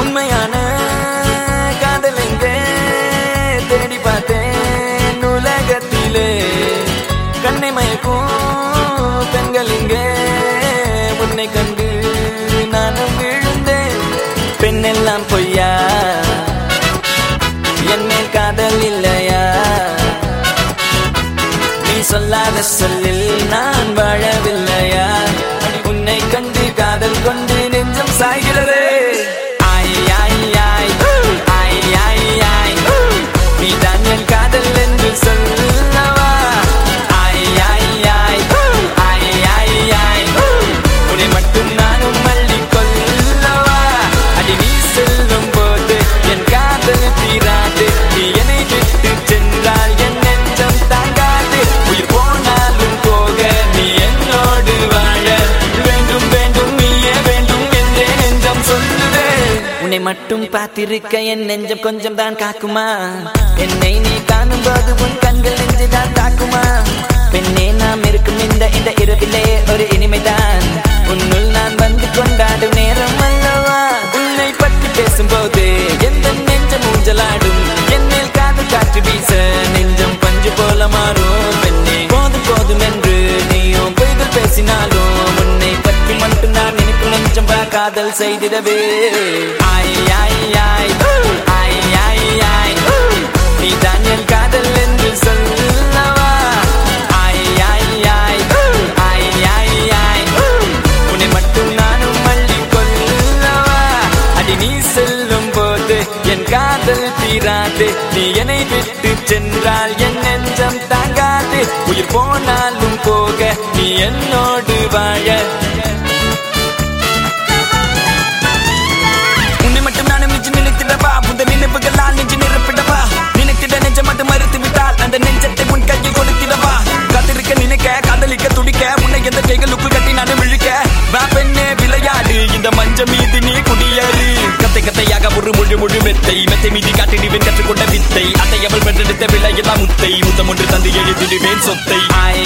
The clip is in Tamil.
உண்மையான மனசொல்லில் நான் வாழ மட்டும் பார்த்திருக்க என் நெஞ்சம் கொஞ்சம் தான் காக்குமா? என்னை நீ காணும் போது உன் கண்கள் நெஞ்சுதான் தாக்குமா? பெண்ணே நான் காதல் செய்திடவே. ஆய் ஆய் ஆய் ஆய் ஆய் ஆய் நீ தான் என் காதல் என்று சொல்லவா? ஆய் ஆய் ஆய் ஆய் ஆய் ஆய் உன்னை மட்டும் நானும் மல்லி கொள்ளவா அடி நீ செல்லும் போது என் காதல் தீராது. நீ என்னை விட்டு சென்றால் என் நெஞ்சம் தாங்காது. உயிர் போனாலும் போக நீ என்னோடு கற்றுக்கொண்ட வித்தை அதை அவள் பெற்றெடுத்த விலையில்லா முத்தை. முத்தம் ஒன்று தந்து எழுதிடுவேன் சொத்தை. ஆய்